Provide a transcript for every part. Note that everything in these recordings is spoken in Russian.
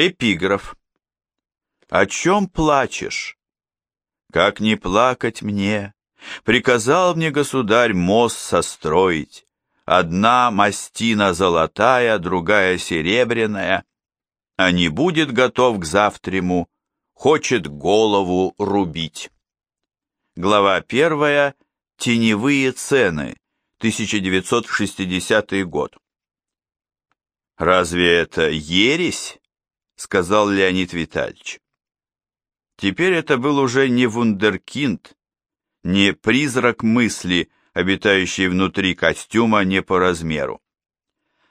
Эпиграф. О чем плачешь? Как не плакать мне? Приказал мне государь мост состроить. Одна мастина золотая, другая серебряная. А не будет готов к завтраму, хочет голову рубить. Глава первая. Теневые цены. 1960 год. «Разве это ересь?» — сказал Леонид Витальевич. Теперь это был уже не вундеркинд, не призрак мысли, обитающий внутри костюма не по размеру.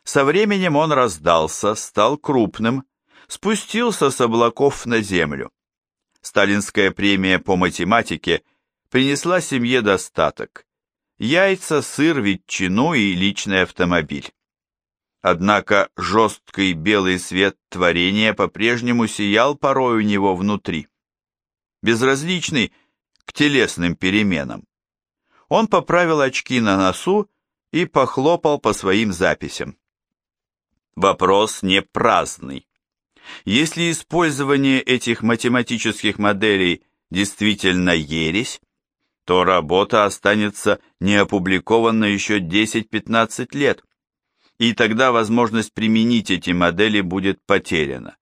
Со временем он раздался, стал крупным, спустился с облаков на землю. Сталинская премия по математике принесла семье достаток. Яйца, сыр, ветчину и личный автомобиль. Однако жесткий белый свет творения по-прежнему сиял порой у него внутри. Безразличный к телесным переменам. Он поправил очки на носу и похлопал по своим записям. Вопрос не праздный. Если использование этих математических моделей действительно ересь, то работа останется неопубликованной еще 10-15 лет, и тогда возможность применить эти модели будет потеряна.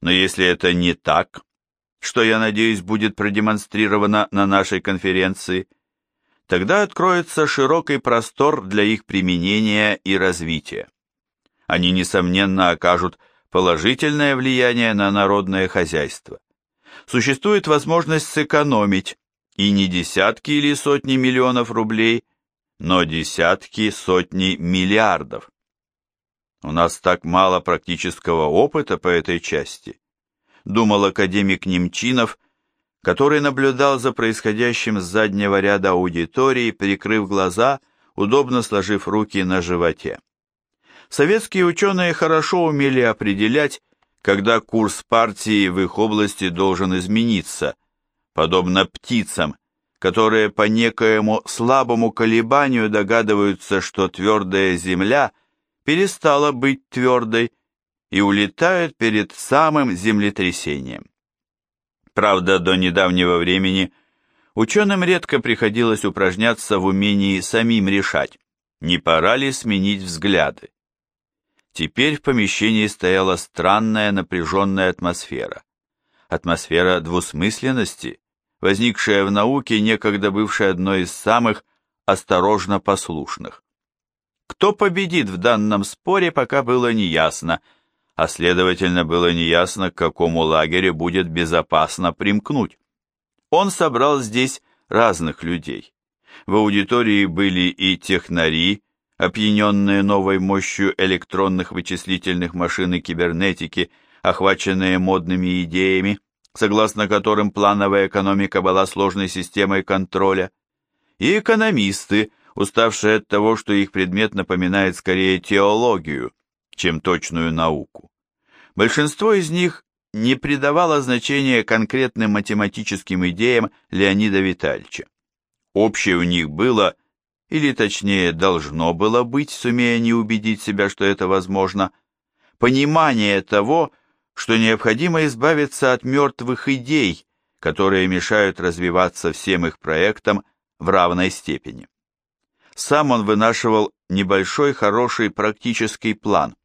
Но если это не так, что, я надеюсь, будет продемонстрировано на нашей конференции, тогда откроется широкий простор для их применения и развития. Они, несомненно, окажут положительное влияние на народное хозяйство. Существует возможность сэкономить и не десятки или сотни миллионов рублей, но десятки, сотни миллиардов. У нас так мало практического опыта по этой части, думал академик Немчинов, который наблюдал за происходящим с заднего ряда аудитории, прикрыв глаза, удобно сложив руки на животе. Советские ученые хорошо умели определять, когда курс партии в их области должен измениться, подобно птицам, которые по некоему слабому колебанию догадываются, что твердая земля перестала быть твердой и улетают перед самым землетрясением. Правда, до недавнего времени ученым редко приходилось упражняться в умении самим решать, не пора ли сменить взгляды. Теперь в помещении стояла странная напряженная атмосфера. Атмосфера двусмысленности, возникшая в науке, некогда бывшей одной из самых осторожно послушных. Кто победит в данном споре, пока было неясно, а следовательно было неясно, к какому лагерю будет безопасно примкнуть. Он собрал здесь разных людей. В аудитории были и технари, опьяненные новой мощью электронных вычислительных машин и кибернетики, охваченные модными идеями, согласно которым плановая экономика была сложной системой контроля, и экономисты, уставшие от того, что их предмет напоминает скорее теологию, чем точную науку. Большинство из них не придавало значения конкретным математическим идеям Леонида Витальевича. Общее у них было, или точнее должно было быть, сумея не убедить себя, что это возможно, понимание того, что необходимо избавиться от мертвых идей, которые мешают развиваться всем их проектам в равной степени. Сам он вынашивал небольшой хороший практический план.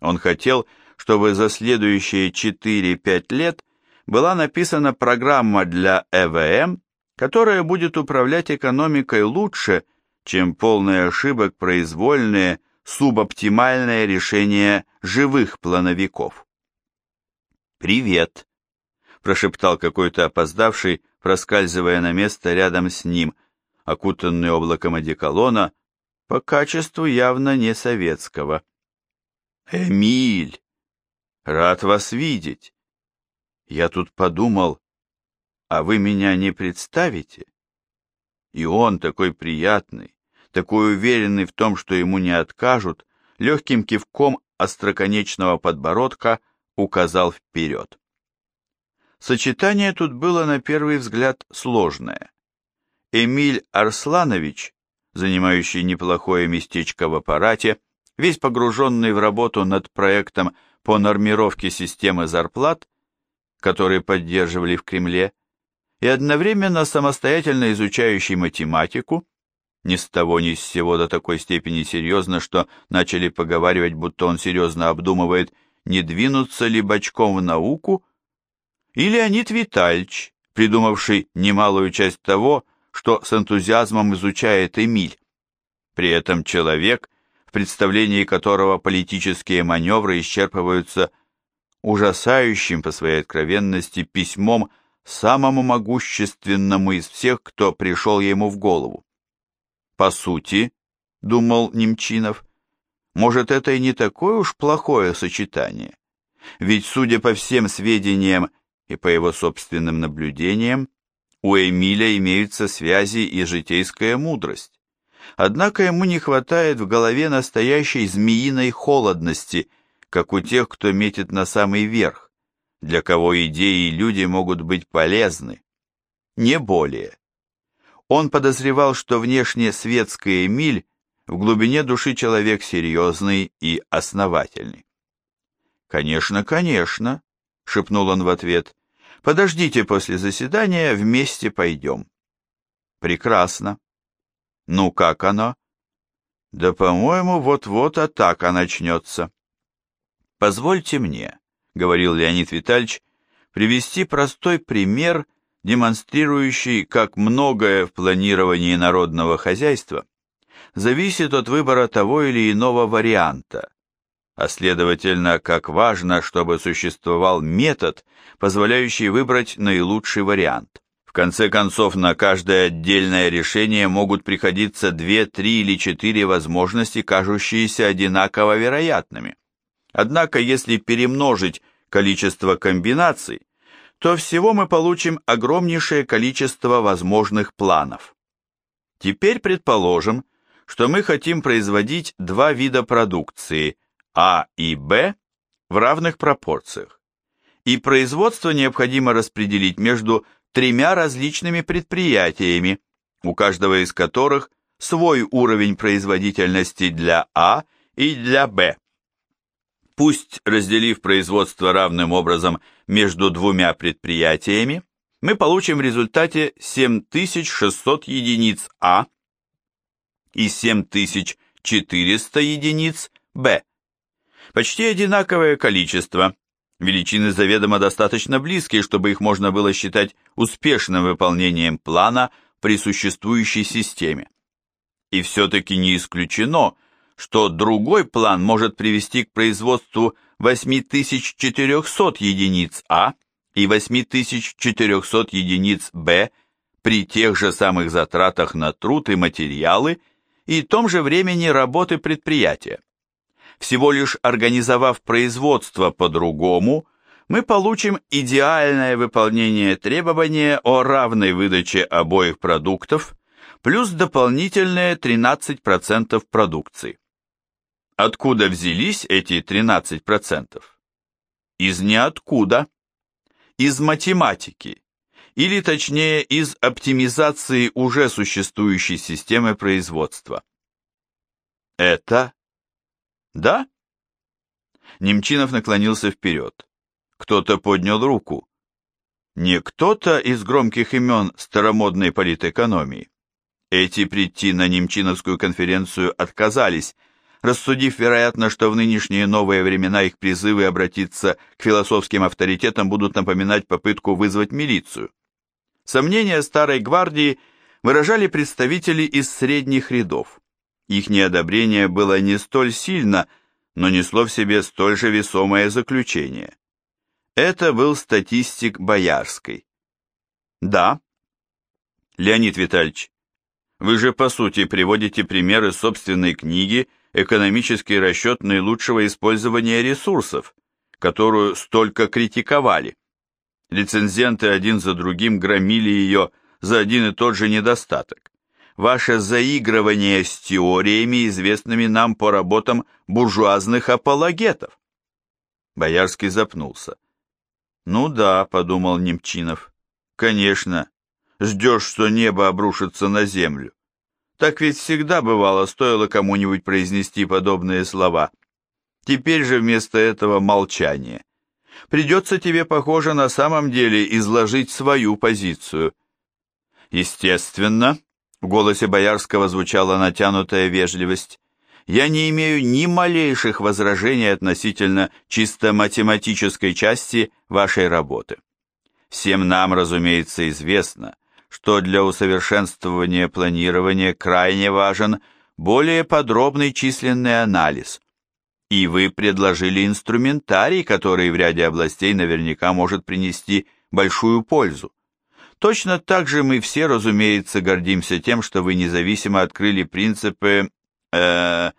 Он хотел, чтобы за следующие 4-5 лет была написана программа для ЭВМ, которая будет управлять экономикой лучше, чем полные ошибок произвольные, субоптимальное решение живых плановиков. «Привет», — прошептал какой-то опоздавший, проскальзывая на место рядом с ним, окутанный облаком одеколона, по качеству явно не советского. «Эмиль! Рад вас видеть! Я тут подумал, а вы меня не представите?» И он такой приятный, такой уверенный в том, что ему не откажут, легким кивком остроконечного подбородка указал вперед. Сочетание тут было на первый взгляд сложное. Эмиль Арсланович, занимающий неплохое местечко в аппарате, весь погруженный в работу над проектом по нормировке системы зарплат, которые поддерживали в Кремле, и одновременно самостоятельно изучающий математику, ни с того ни с сего до такой степени серьезно, что начали поговаривать, будто он серьезно обдумывает, не двинуться ли бочком в науку, и Леонид Витальевич, придумавший немалую часть того, что с энтузиазмом изучает Эмиль. При этом человек, в представлении которого политические маневры исчерпываются ужасающим по своей откровенности письмом самому могущественному из всех, кто пришел ему в голову. По сути, думал Немчинов, может, это и не такое уж плохое сочетание. Ведь, судя по всем сведениям и по его собственным наблюдениям, у Эмиля имеются связи и житейская мудрость. Однако ему не хватает в голове настоящей змеиной холодности, как у тех, кто метит на самый верх, для кого идеи и люди могут быть полезны. Не более. Он подозревал, что внешне светский Эмиль в глубине души человек серьезный и основательный. «Конечно, конечно», — шепнул он в ответ, Подождите после заседания, вместе пойдем. Прекрасно. Ну, как оно? Да, по-моему, вот-вот атака начнется. Позвольте мне, говорил Леонид Витальевич, привести простой пример, демонстрирующий, как многое в планировании народного хозяйства зависит от выбора того или иного варианта, а следовательно, как важно, чтобы существовал метод, позволяющий выбрать наилучший вариант. В конце концов, на каждое отдельное решение могут приходиться две, три или четыре возможности, кажущиеся одинаково вероятными. Однако, если перемножить количество комбинаций, то всего мы получим огромнейшее количество возможных планов. Теперь предположим, что мы хотим производить два вида продукции – а и Б в равных пропорциях, и производство необходимо распределить между тремя различными предприятиями, у каждого из которых свой уровень производительности для А и для Б. Пусть, разделив производство равным образом между двумя предприятиями, мы получим в результате 7600 единиц А и 7400 единиц Б. Почти одинаковое количество. Величины заведомо достаточно близкие, чтобы их можно было считать успешным выполнением плана при существующей системе. И все-таки не исключено, что другой план может привести к производству 8400 единиц А и 8400 единиц Б при тех же самых затратах на труд и материалы и том же времени работы предприятия. Всего лишь организовав производство по-другому, мы получим идеальное выполнение требования о равной выдаче обоих продуктов плюс дополнительные 13% продукции. Откуда взялись эти 13%? Из ниоткуда. Из математики, или точнее из оптимизации уже существующей системы производства. Это да? Немчинов наклонился вперед. Кто-то поднял руку. Не кто-то из громких имен старомодной политэкономии. Эти прийти на Немчиновскую конференцию отказались, рассудив, вероятно, что в нынешние новые времена их призывы обратиться к философским авторитетам будут напоминать попытку вызвать милицию. Сомнения старой гвардии выражали представители из средних рядов. Их неодобрение было не столь сильно, но несло в себе столь же весомое заключение. Это был статистик Боярской. Да. Леонид Витальевич, вы же по сути приводите примеры собственной книги «Экономический расчет наилучшего использования ресурсов», которую столько критиковали. Рецензенты один за другим громили ее за один и тот же недостаток ваше заигрывание с теориями, известными нам по работам буржуазных апологетов. Боярский запнулся. Ну да, подумал Немчинов. Конечно, ждешь, что небо обрушится на землю. Так ведь всегда бывало, стоило кому-нибудь произнести подобные слова. Теперь же вместо этого молчание. Придется тебе, похоже, на самом деле изложить свою позицию. Естественно, в голосе Боярского звучала натянутая вежливость. Я не имею ни малейших возражений относительно чисто математической части вашей работы. Всем нам, разумеется, известно, что для усовершенствования планирования крайне важен более подробный численный анализ. И вы предложили инструментарий, который в ряде областей наверняка может принести большую пользу. Точно так же мы все, разумеется, гордимся тем, что вы независимо открыли принципы э,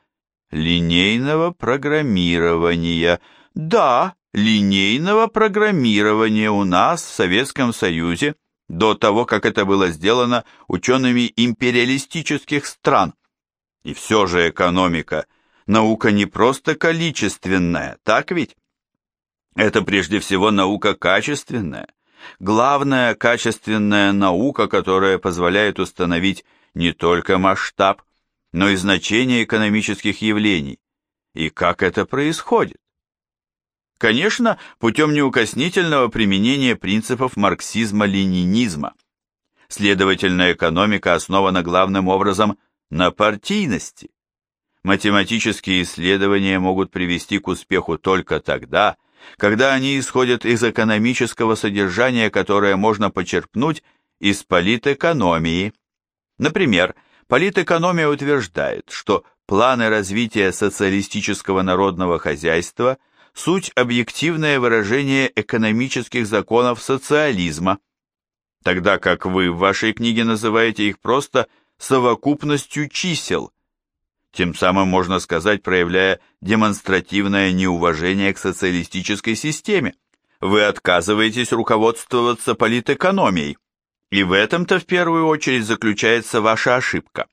линейного программирования. Да, линейного программирования у нас в Советском Союзе до того, как это было сделано учеными империалистических стран. И все же экономика – наука не просто количественная, так ведь? Это прежде всего наука качественная. Главная качественная наука, которая позволяет установить не только масштаб, но и значение экономических явлений. И как это происходит? Конечно, путем неукоснительного применения принципов марксизма-ленинизма. Следовательно, экономика основана главным образом на партийности. Математические исследования могут привести к успеху только тогда, когда они исходят из экономического содержания, которое можно почерпнуть из политэкономии. Например, политэкономия утверждает, что планы развития социалистического народного хозяйства – суть объективное выражение экономических законов социализма, тогда как вы в вашей книге называете их просто совокупностью чисел, тем самым, можно сказать, проявляя демонстративное неуважение к социалистической системе. Вы отказываетесь руководствоваться политэкономией, и в этом-то в первую очередь заключается ваша ошибка.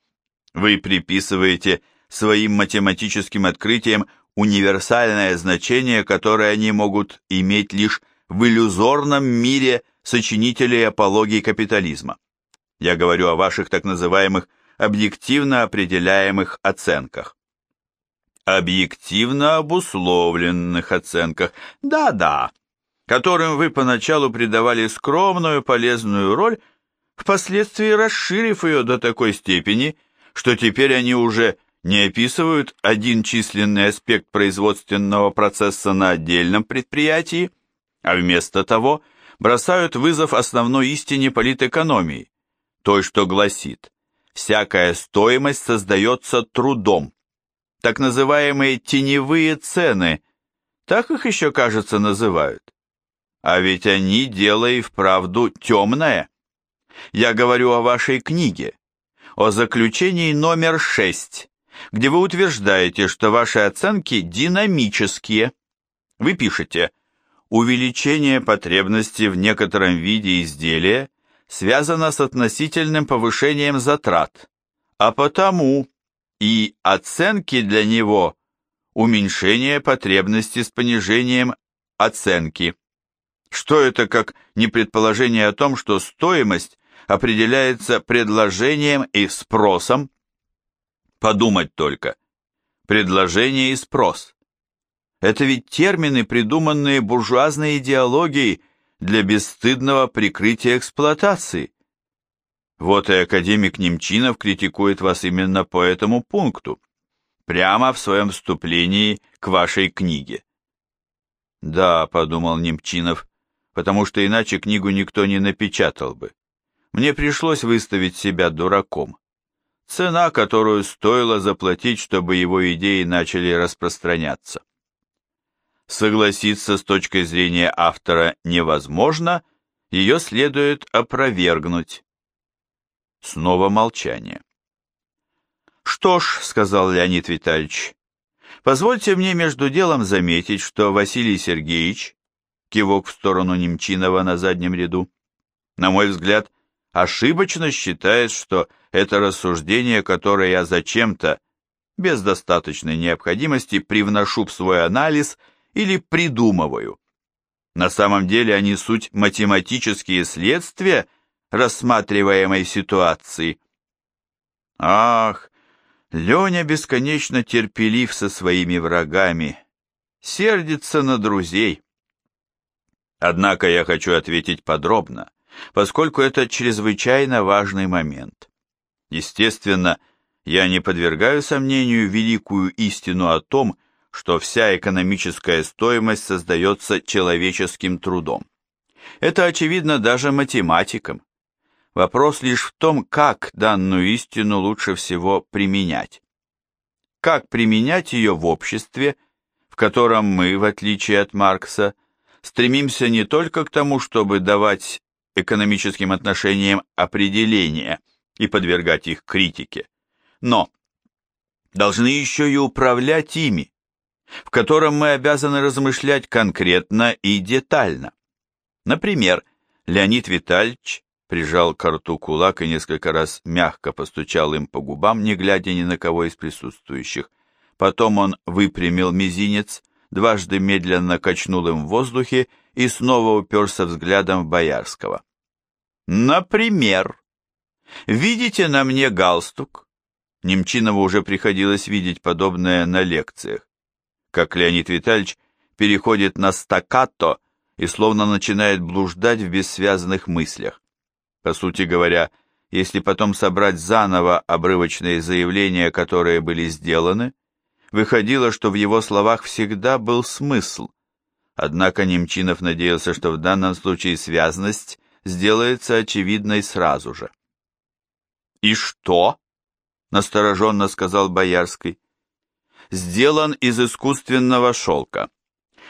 Вы приписываете своим математическим открытиям универсальное значение, которое они могут иметь лишь в иллюзорном мире сочинителей апологии капитализма. Я говорю о ваших так называемых объективно определяемых оценках. Объективно обусловленных оценках, да-да, которым вы поначалу придавали скромную полезную роль, впоследствии расширив ее до такой степени, что теперь они уже не описывают один численный аспект производственного процесса на отдельном предприятии, а вместо того бросают вызов основной истине политэкономии, той, что гласит «всякая стоимость создается трудом». Так называемые теневые цены, так их еще, кажется, называют. А ведь они дело и вправду темное. Я говорю о вашей книге, о заключении номер шесть где вы утверждаете, что ваши оценки динамические. Вы пишете, увеличение потребности в некотором виде изделия связано с относительным повышением затрат, а потому и оценки для него уменьшение потребности с понижением оценки. Что это как не предположение о том, что стоимость определяется предложением и спросом, Подумать только. Предложение и спрос. Это ведь термины, придуманные буржуазной идеологией для бесстыдного прикрытия эксплуатации. Вот и академик Немчинов критикует вас именно по этому пункту, прямо в своем вступлении к вашей книге. Да, подумал Немчинов, потому что иначе книгу никто не напечатал бы. Мне пришлось выставить себя дураком. Цена, которую стоило заплатить, чтобы его идеи начали распространяться. Согласиться с точкой зрения автора невозможно, ее следует опровергнуть. Снова молчание. «Что ж», — сказал Леонид Витальевич, — «позвольте мне между делом заметить, что Василий Сергеевич, кивок в сторону Немчинова на заднем ряду, на мой взгляд, ошибочно считает, что это рассуждение, которое я зачем-то, без достаточной необходимости, привношу в свой анализ или придумываю. На самом деле они суть математические следствия рассматриваемой ситуации. Ах, Леня бесконечно терпелив со своими врагами, сердится на друзей. Однако я хочу ответить подробно, поскольку это чрезвычайно важный момент. Естественно, я не подвергаю сомнению великую истину о том, что вся экономическая стоимость создается человеческим трудом. Это очевидно даже математикам. Вопрос лишь в том, как данную истину лучше всего применять. Как применять ее в обществе, в котором мы, в отличие от Маркса, стремимся не только к тому, чтобы давать экономическим отношениям определения и подвергать их критике, но должны еще и управлять ими, в котором мы обязаны размышлять конкретно и детально. Например, Леонид Витальевич прижал к рту кулак и несколько раз мягко постучал им по губам, не глядя ни на кого из присутствующих. Потом он выпрямил мизинец, дважды медленно качнул им в воздухе и снова уперся взглядом в Боярского. «Например, видите на мне галстук?» Немчинову уже приходилось видеть подобное на лекциях. Как Леонид Витальевич переходит на стаккато и словно начинает блуждать в бессвязных мыслях. По сути говоря, если потом собрать заново обрывочные заявления, которые были сделаны, выходило, что в его словах всегда был смысл. Однако Немчинов надеялся, что в данном случае связность сделается очевидной сразу же. «И что?» — настороженно сказал Боярский. «Сделан из искусственного шелка,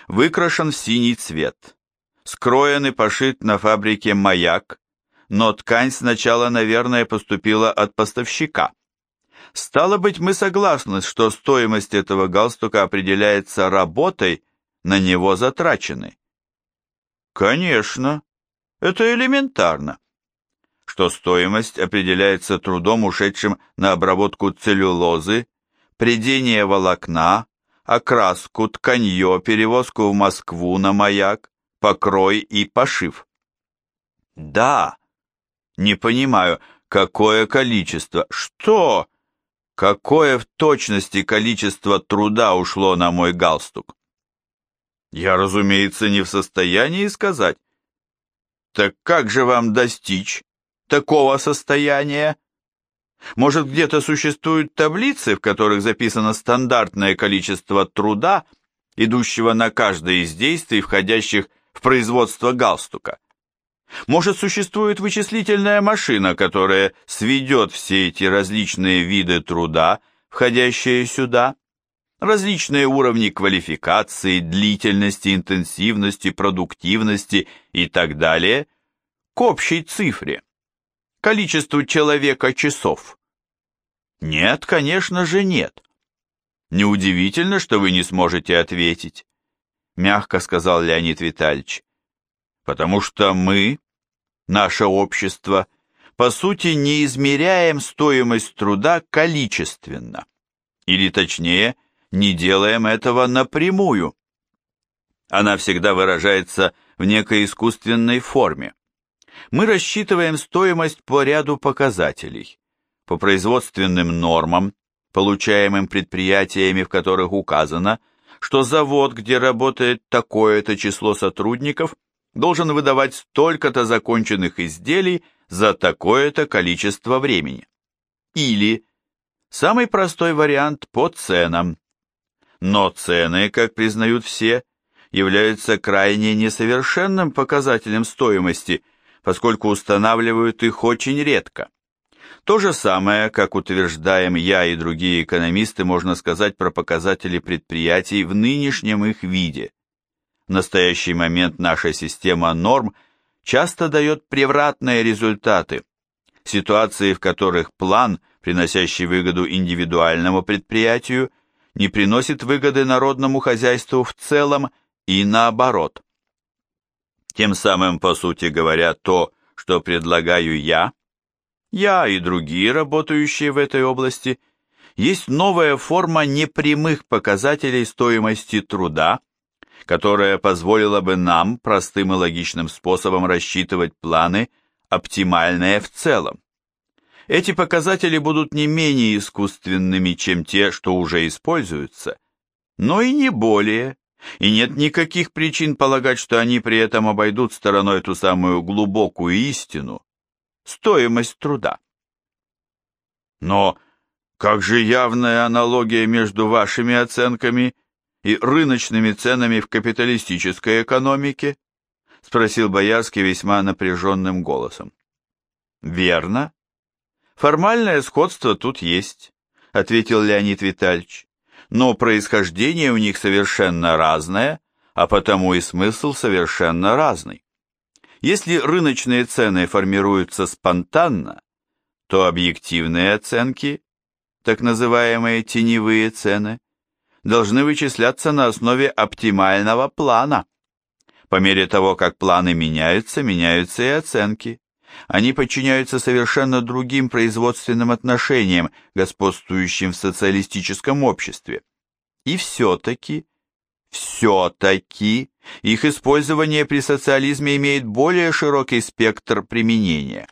выкрашен в синий цвет, скроен и пошит на фабрике «Маяк», но ткань сначала, наверное, поступила от поставщика. Стало быть, мы согласны, что стоимость этого галстука определяется работой, на него затраченной. Конечно, это элементарно. Что стоимость определяется трудом, ушедшим на обработку целлюлозы, придение волокна, окраску, тканье, перевозку в Москву на маяк, покрой и пошив. Да, не понимаю, какое количество? Что? Какое в точности количество труда ушло на мой галстук? Я, разумеется, не в состоянии сказать. Так как же вам достичь такого состояния? Может, где-то существуют таблицы, в которых записано стандартное количество труда, идущего на каждое из действий, входящих в производство галстука? Может, существует вычислительная машина, которая сведет все эти различные виды труда, входящие сюда, различные уровни квалификации, длительности, интенсивности, продуктивности и так далее, к общей цифре, количеству человека-часов? Нет, конечно же нет. Неудивительно, что вы не сможете ответить, мягко сказал Леонид Витальевич потому что мы, наше общество, по сути не измеряем стоимость труда количественно, или точнее, не делаем этого напрямую. Она всегда выражается в некой искусственной форме. Мы рассчитываем стоимость по ряду показателей, по производственным нормам, получаемым предприятиями, в которых указано, что завод, где работает такое-то число сотрудников – должен выдавать столько-то законченных изделий за такое-то количество времени. Или самый простой вариант по ценам. Но цены, как признают все, являются крайне несовершенным показателем стоимости, поскольку устанавливают их очень редко. То же самое, как утверждаем я и другие экономисты, можно сказать про показатели предприятий в нынешнем их виде. В настоящий момент наша система норм часто дает превратные результаты. Ситуации, в которых план, приносящий выгоду индивидуальному предприятию, не приносит выгоды народному хозяйству в целом и наоборот. Тем самым, по сути говоря, то, что предлагаю я, я и другие, работающие в этой области, есть новая форма непрямых показателей стоимости труда, которая позволила бы нам простым и логичным способом рассчитывать планы, оптимальные в целом. Эти показатели будут не менее искусственными, чем те, что уже используются, но и не более, и нет никаких причин полагать, что они при этом обойдут стороной ту самую глубокую истину, стоимость труда. Но как же явная аналогия между вашими оценками и рыночными ценами в капиталистической экономике? Спросил Боярский весьма напряженным голосом. Верно. Формальное сходство тут есть, ответил Леонид Витальевич но происхождение у них совершенно разное, а потому и смысл совершенно разный. Если рыночные цены формируются спонтанно, то объективные оценки, так называемые теневые цены, должны вычисляться на основе оптимального плана. По мере того, как планы меняются, меняются и оценки. Они подчиняются совершенно другим производственным отношениям, господствующим в социалистическом обществе. И все-таки, все-таки, их использование при социализме имеет более широкий спектр применения.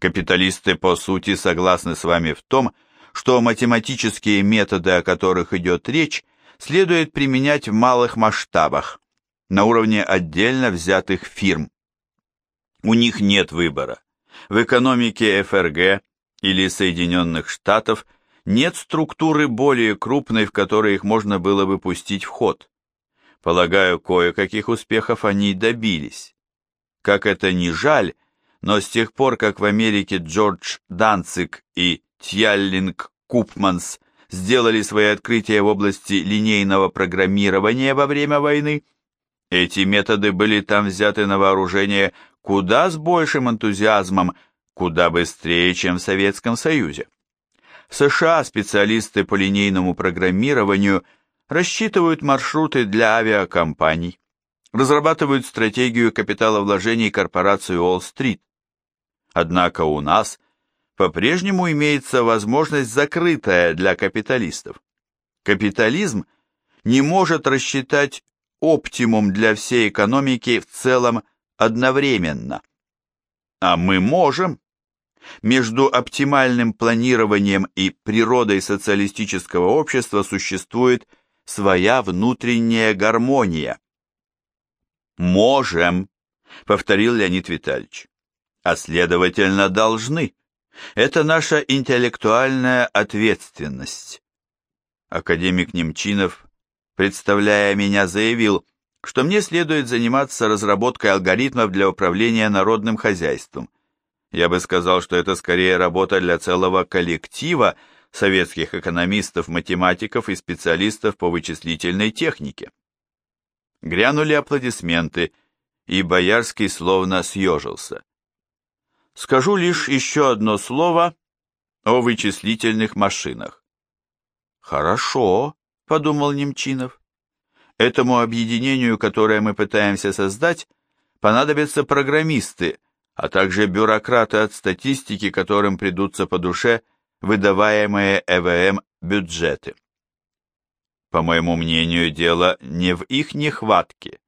Капиталисты по сути согласны с вами в том, что математические методы, о которых идет речь, следует применять в малых масштабах, на уровне отдельно взятых фирм. У них нет выбора. В экономике ФРГ или Соединенных Штатов нет структуры более крупной, в которой их можно было бы пустить в ход. Полагаю, кое-каких успехов они добились. Как это ни жаль, но с тех пор, как в Америке Джордж Данцик и Тьяллинг Купманс сделали свои открытия в области линейного программирования во время войны, эти методы были там взяты на вооружение куда с большим энтузиазмом, куда быстрее, чем в Советском Союзе. В США специалисты по линейному программированию рассчитывают маршруты для авиакомпаний, разрабатывают стратегию капиталовложений корпорации Уолл-стрит. Однако у нас по-прежнему имеется возможность закрытая для капиталистов. Капитализм не может рассчитать оптимум для всей экономики в целом одновременно. А мы можем. Между оптимальным планированием и природой социалистического общества существует своя внутренняя гармония. «Можем», — повторил Леонид Витальевич, — «а следовательно должны. Это наша интеллектуальная ответственность». Академик Немчинов, представляя меня, заявил, что мне следует заниматься разработкой алгоритмов для управления народным хозяйством. Я бы сказал, что это скорее работа для целого коллектива советских экономистов, математиков и специалистов по вычислительной технике. Грянули аплодисменты, и Боярский словно съежился. Скажу лишь еще одно слово о вычислительных машинах. «Хорошо», — подумал Немчинов. Этому объединению, которое мы пытаемся создать, понадобятся программисты, а также бюрократы от статистики, которым придутся по душе выдаваемые ЭВМ бюджеты. По моему мнению, дело не в их нехватке.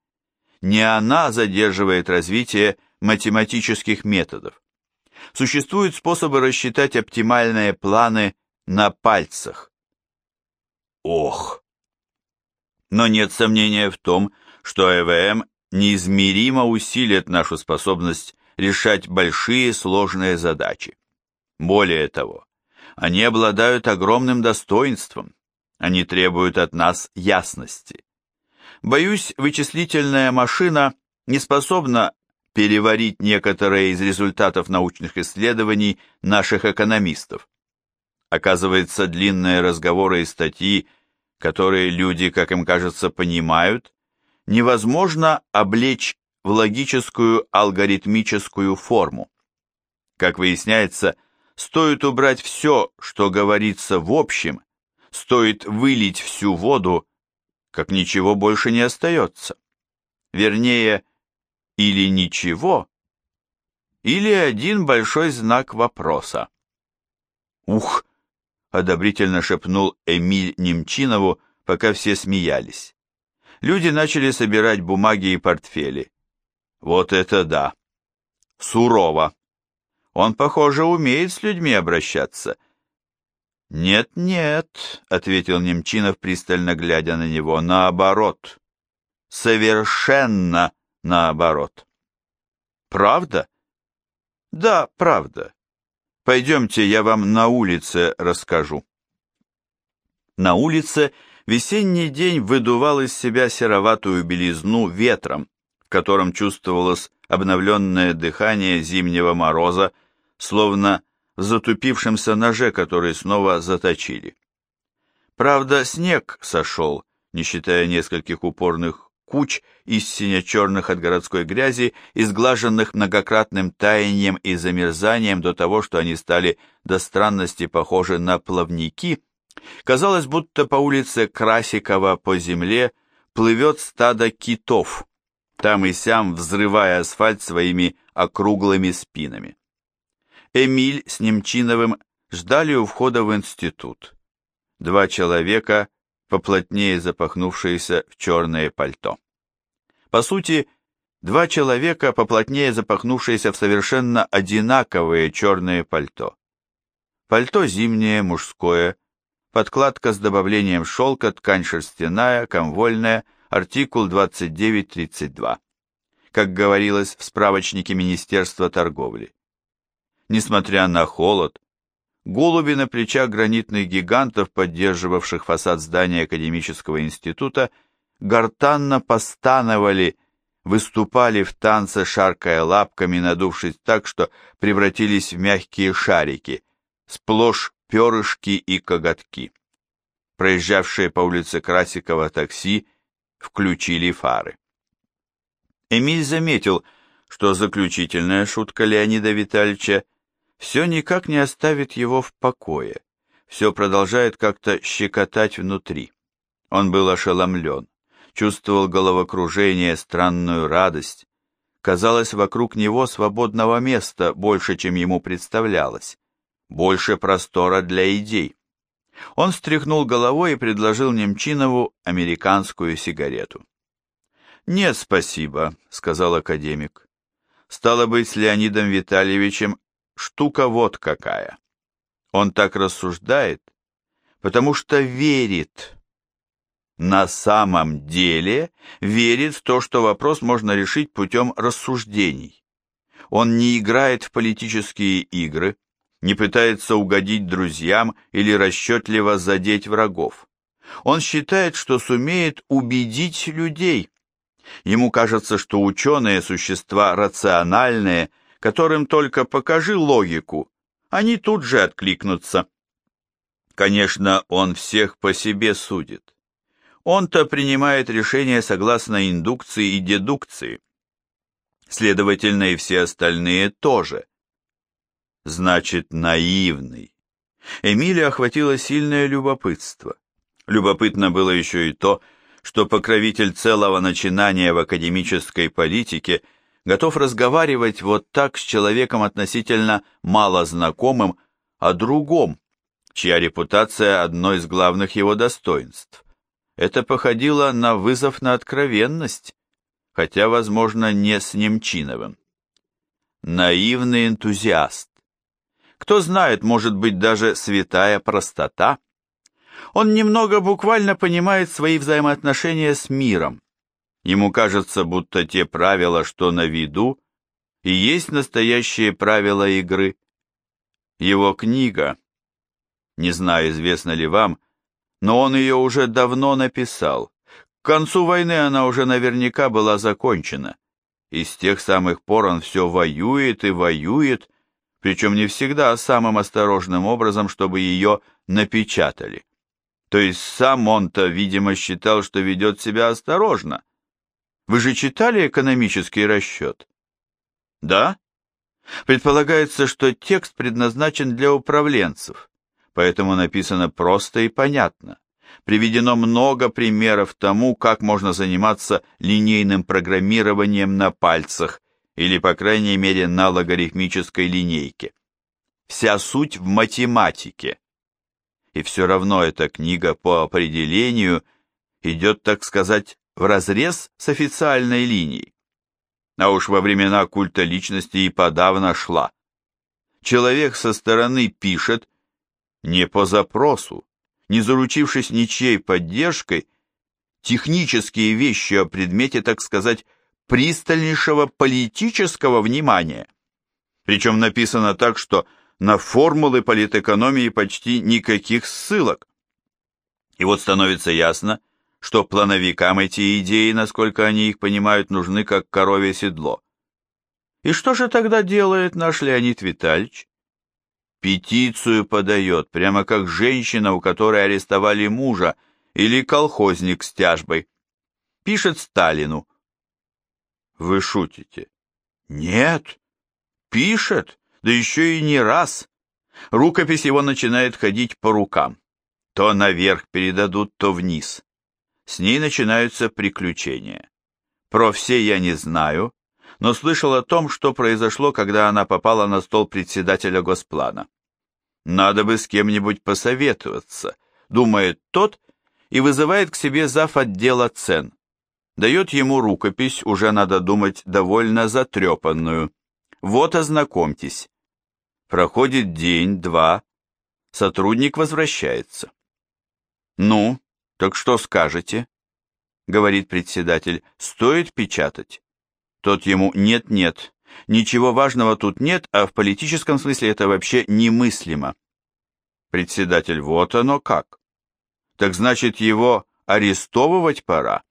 Не она задерживает развитие математических методов. Существуют способы рассчитать оптимальные планы на пальцах. Ох! Но нет сомнения в том, что ЭВМ неизмеримо усилит нашу способность решать большие сложные задачи. Более того, они обладают огромным достоинством, они требуют от нас ясности. Боюсь, вычислительная машина не способна переварить некоторые из результатов научных исследований наших экономистов. Оказывается, длинные разговоры и статьи – которые люди, как им кажется, понимают, невозможно облечь в логическую алгоритмическую форму. Как выясняется, стоит убрать все, что говорится в общем, стоит вылить всю воду, как ничего больше не остается. Вернее, или ничего, или один большой знак вопроса. Ух! Одобрительно шепнул Эмиль Немчинову, пока все смеялись. Люди начали собирать бумаги и портфели. Вот это да! Сурово! Он, похоже, умеет с людьми обращаться. «Нет-нет», — ответил Немчинов, пристально глядя на него, — «наоборот. совершенно наоборот. Правда? Да, правда. Пойдемте, я вам на улице расскажу. На улице весенний день выдувал из себя сероватую белизну ветром, в котором чувствовалось обновленное дыхание зимнего мороза, словно в затупившемся ноже, который снова заточили. Правда, снег сошел, не считая нескольких упорных куч из сине-черных от городской грязи, изглаженных многократным таянием и замерзанием до того, что они стали до странности похожи на плавники, казалось, будто по улице Красикова по земле плывет стадо китов, там и сям взрывая асфальт своими округлыми спинами. Эмиль с Немчиновым ждали у входа в институт. Два человека, поплотнее запахнувшиеся в черное пальто. По сути, два человека, поплотнее запахнувшиеся в совершенно одинаковые черные пальто. Пальто зимнее, мужское, подкладка с добавлением шелка, ткань шерстяная, комвольная, артикул 2932, как говорилось в справочнике Министерства торговли. Несмотря на холод, голуби на плечах гранитных гигантов, поддерживавших фасад здания Академического института, гортанно постановали, выступали в танце, шаркая лапками, надувшись так, что превратились в мягкие шарики, сплошь перышки и коготки. Проезжавшие по улице Красикова такси включили фары. Эмиль заметил, что заключительная шутка Леонида Витальевича все никак не оставит его в покое, все продолжает как-то щекотать внутри. Он был ошеломлен чувствовал головокружение, странную радость. Казалось, вокруг него свободного места больше, чем ему представлялось, больше простора для идей. Он встряхнул головой и предложил Немчинову американскую сигарету. «Нет, спасибо», — сказал академик. «Стало быть, с Леонидом Витальевичем штука вот какая. Он так рассуждает, потому что верит, на самом деле верит в то, что вопрос можно решить путем рассуждений. Он не играет в политические игры, не пытается угодить друзьям или расчетливо задеть врагов. Он считает, что сумеет убедить людей. Ему кажется, что ученые – существа рациональные, которым только покажи логику, они тут же откликнутся. Конечно, он всех по себе судит. Он-то принимает решения согласно индукции и дедукции. Следовательно, и все остальные тоже. Значит, наивный. Эмилия охватило сильное любопытство. Любопытно было еще и то, что покровитель целого начинания в академической политике готов разговаривать вот так с человеком относительно мало знакомым о другом, чья репутация одно из главных его достоинств. Это походило на вызов на откровенность, хотя, возможно, не с Немчиновым. Наивный энтузиаст. Кто знает, может быть, даже святая простота. Он немного буквально понимает свои взаимоотношения с миром. Ему кажется, будто те правила, что на виду, и есть настоящие правила игры. Его книга, не знаю, известно ли вам, но он ее уже давно написал. К концу войны она уже наверняка была закончена. И с тех самых пор он все воюет и воюет, причем не всегда самым осторожным образом, чтобы ее напечатали. То есть сам он-то, видимо, считал, что ведет себя осторожно. Вы же читали экономический расчет? Да? Предполагается, что текст предназначен для управленцев поэтому написано просто и понятно. Приведено много примеров тому, как можно заниматься линейным программированием на пальцах или, по крайней мере, на логарифмической линейке. Вся суть в математике. И все равно эта книга по определению идет, так сказать, вразрез с официальной линией. А уж во времена культа личности и подавно шла. Человек со стороны пишет, не по запросу, не заручившись ничьей поддержкой, технические вещи о предмете, так сказать, пристальнейшего политического внимания. Причем написано так, что на формулы политэкономии почти никаких ссылок. И вот становится ясно, что плановикам эти идеи, насколько они их понимают, нужны как коровье седло. И что же тогда делает наш Леонид Витальевич? Петицию подает, прямо как женщина, у которой арестовали мужа, или колхозник с тяжбой. Пишет Сталину. Вы шутите? Нет. Пишет, да еще и не раз. Рукопись его начинает ходить по рукам. То наверх передадут, то вниз. С ней начинаются приключения. Про все я не знаю, но слышал о том, что произошло, когда она попала на стол председателя Госплана. Надо бы с кем-нибудь посоветоваться, думает тот и вызывает к себе зав. отдела цен. Дает ему рукопись, уже надо думать, довольно затрепанную. Вот ознакомьтесь. Проходит день-два, сотрудник возвращается. «Ну, так что скажете?» — говорит председатель. «Стоит печатать?» Тот ему «нет-нет, ничего важного тут нет, а в политическом смысле это вообще немыслимо». Председатель «вот оно как». «Так значит, его арестовывать пора?»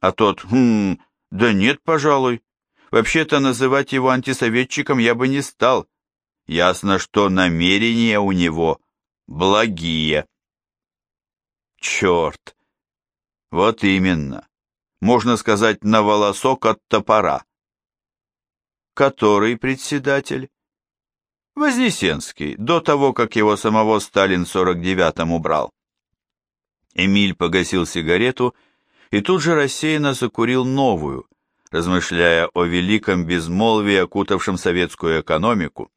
А тот «хм, да нет, пожалуй. Вообще-то называть его антисоветчиком я бы не стал. Ясно, что намерения у него благие». Черт! Вот именно можно сказать, на волосок от топора. Который председатель? Вознесенский, до того, как его самого Сталин в 49-м убрал. Эмиль погасил сигарету и тут же рассеянно закурил новую, размышляя о великом безмолвии, окутавшем советскую экономику,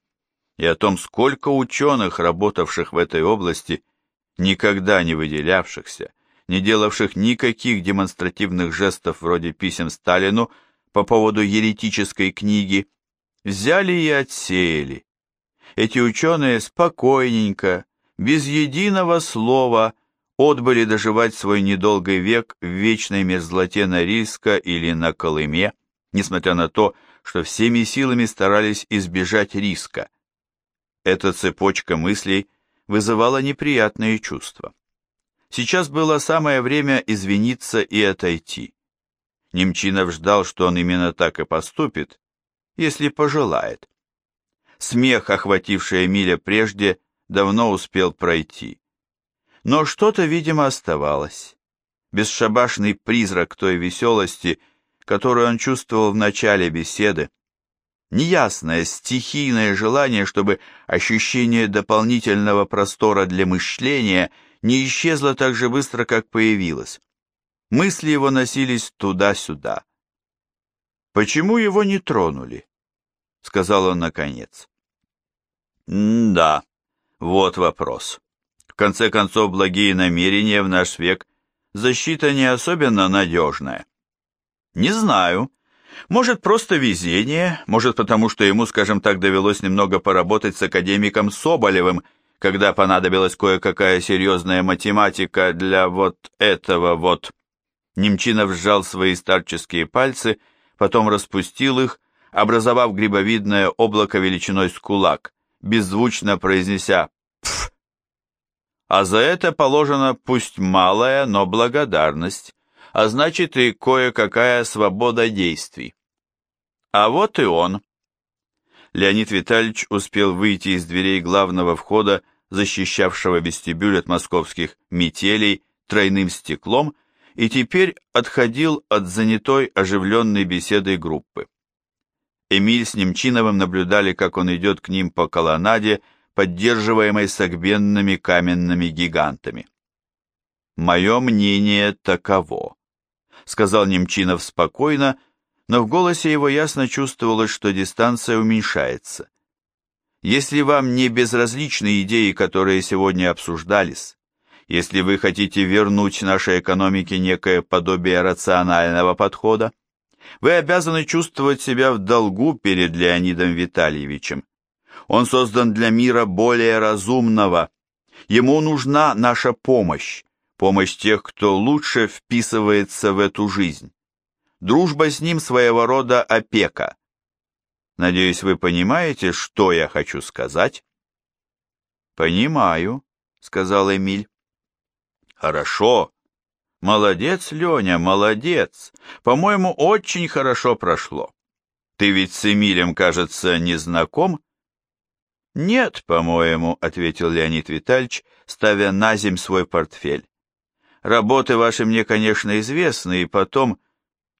и о том, сколько ученых, работавших в этой области, никогда не выделявшихся, не делавших никаких демонстративных жестов вроде писем Сталину по поводу еретической книги, взяли и отсеяли. Эти ученые спокойненько, без единого слова, отбыли доживать свой недолгий век в вечной мерзлоте на Рильска или на Колыме, несмотря на то, что всеми силами старались избежать риска. Эта цепочка мыслей вызывала неприятные чувства. Сейчас было самое время извиниться и отойти. Немчинов ждал, что он именно так и поступит, если пожелает. Смех, охвативший Эмиля прежде, давно успел пройти. Но что-то, видимо, оставалось. Бесшабашный призрак той веселости, которую он чувствовал в начале беседы, неясное, стихийное желание, чтобы ощущение дополнительного простора для мышления – не исчезла так же быстро, как появилась. Мысли его носились туда-сюда. «Почему его не тронули?» — сказал он наконец. «Да, вот вопрос. В конце концов, благие намерения в наш век защита не особенно надежная. Не знаю. Может, просто везение, может, потому что ему, скажем так, довелось немного поработать с академиком Соболевым — когда понадобилась кое-какая серьезная математика для вот этого вот. Немчинов сжал свои старческие пальцы, потом распустил их, образовав грибовидное облако величиной с кулак, беззвучно произнеся «пф». А за это положена пусть малая, но благодарность, а значит и кое-какая свобода действий. А вот и он. Леонид Витальевич успел выйти из дверей главного входа, защищавшего вестибюль от московских метелей тройным стеклом, и теперь отходил от занятой оживленной беседой группы. Эмиль с Немчиновым наблюдали, как он идет к ним по колоннаде, поддерживаемой согбенными каменными гигантами. «Мое мнение таково», — сказал Немчинов спокойно, но в голосе его ясно чувствовалось, что дистанция уменьшается. Если вам не безразличны идеи, которые сегодня обсуждались, если вы хотите вернуть нашей экономике некое подобие рационального подхода, вы обязаны чувствовать себя в долгу перед Леонидом Витальевичем. Он создан для мира более разумного. Ему нужна наша помощь, помощь тех, кто лучше вписывается в эту жизнь. Дружба с ним своего рода опека. Надеюсь, вы понимаете, что я хочу сказать? Понимаю, сказал Эмиль. Хорошо. Молодец, Леня, молодец. По-моему, очень хорошо прошло. Ты ведь с Эмилем, кажется, не знаком? Нет, по-моему, ответил Леонид Витальевич, ставя на земь свой портфель. Работы ваши мне, конечно, известны, и потом...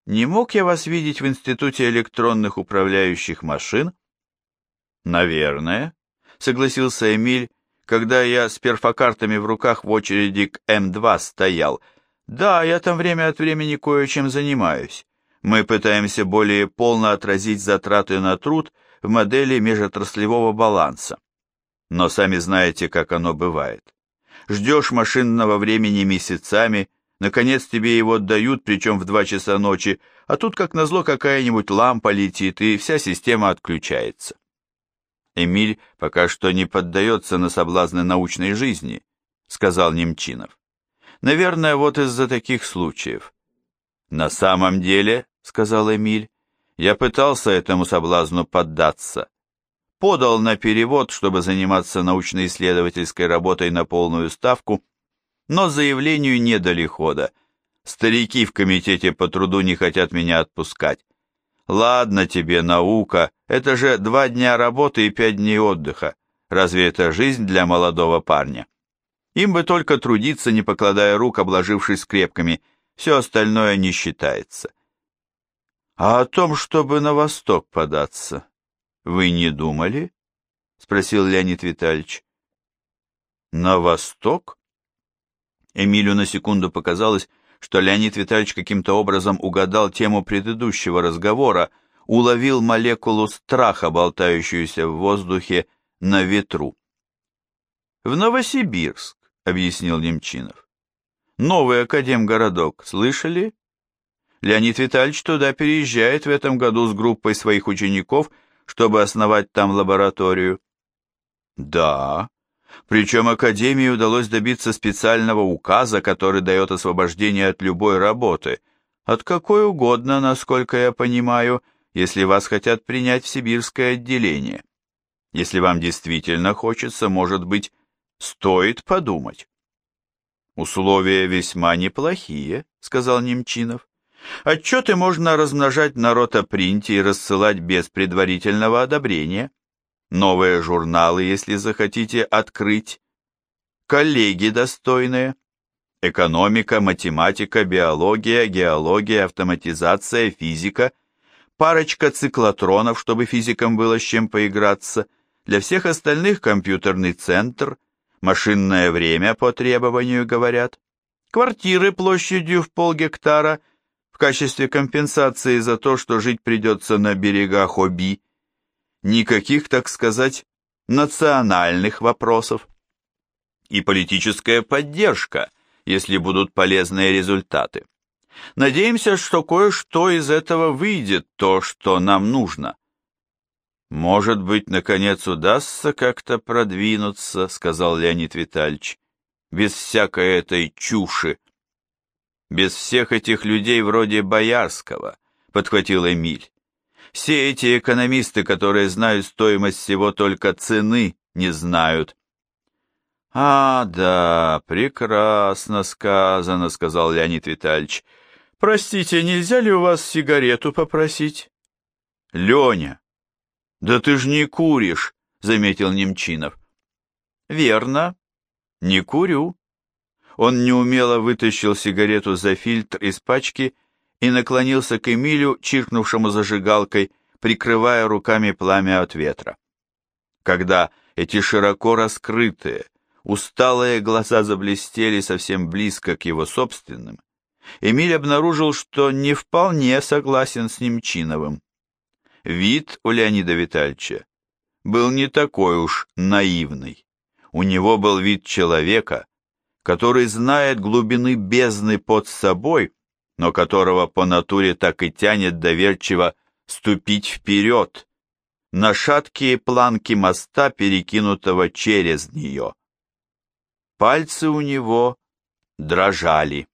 Не мог я вас видеть в Институте электронных управляющих машин? Наверное, согласился Эмиль, когда я с перфокартами в руках в очереди к М2 стоял. Да, я там время от времени кое-чем занимаюсь. Мы пытаемся более полно отразить затраты на труд в модели межотраслевого баланса. Но сами знаете, как оно бывает. Ждешь машинного времени месяцами, наконец тебе его отдают, причем в два часа ночи, а тут, как назло, какая-нибудь лампа летит, и вся система отключается. Эмиль пока что не поддается на соблазны научной жизни, сказал Немчинов. Наверное, вот из-за таких случаев. На самом деле, сказал Эмиль, я пытался этому соблазну поддаться подал на перевод, чтобы заниматься научно-исследовательской работой на полную ставку, но заявлению не дали хода. Старики в комитете по труду не хотят меня отпускать. Ладно тебе, наука, это же два дня работы и пять дней отдыха. Разве это жизнь для молодого парня? Им бы только трудиться, не покладая рук, обложившись скрепками, все остальное не считается. А о том, чтобы на восток податься, вы не думали? Спросил Леонид Витальевич. На восток? Эмилю на секунду показалось, что Леонид Витальевич каким-то образом угадал тему предыдущего разговора, уловил молекулу страха, болтающуюся в воздухе на ветру. «В Новосибирск», — объяснил Немчинов. «Новый академгородок, слышали? Леонид Витальевич туда переезжает в этом году с группой своих учеников — чтобы основать там лабораторию? Да. Причем Академии удалось добиться специального указа, который дает освобождение от любой работы, от какой угодно, насколько я понимаю, если вас хотят принять в сибирское отделение. Если вам действительно хочется, может быть, стоит подумать. Условия весьма неплохие, сказал Немчинов. Отчеты можно размножать на ротопринте и рассылать без предварительного одобрения. Новые журналы, если захотите, открыть. Коллеги достойные. Экономика, математика, биология, геология, автоматизация, физика. Парочка циклотронов, чтобы физикам было с чем поиграться. Для всех остальных компьютерный центр. Машинное время по требованию, говорят. Квартиры площадью в полгектара – качестве компенсации за то, что жить придется на берегах Оби. Никаких, так сказать, национальных вопросов. И политическая поддержка, если будут полезные результаты. Надеемся, что кое-что из этого выйдет, то, что нам нужно. Может быть, наконец удастся как-то продвинуться, сказал Леонид Витальевич, без всякой этой чуши. Без всех этих людей вроде Боярского, подхватил Эмиль. Все эти экономисты, которые знают стоимость всего только цены, не знают. А, да, прекрасно сказано, сказал Леонид Витальевич. Простите, нельзя ли у вас сигарету попросить? Леня, да ты ж не куришь, заметил Немчинов. Верно, не курю. Он неумело вытащил сигарету за фильтр из пачки и наклонился к Эмилю, чиркнувшему зажигалкой, прикрывая руками пламя от ветра. Когда эти широко раскрытые, усталые глаза заблестели совсем близко к его собственным, Эмиль обнаружил, что не вполне согласен с Немчиновым. Вид у Леонида Витальевича был не такой уж наивный. У него был вид человека, который знает глубины бездны под собой, но которого по натуре так и тянет доверчиво ступить вперед, на шаткие планки моста, перекинутого через нее. Пальцы у него дрожали.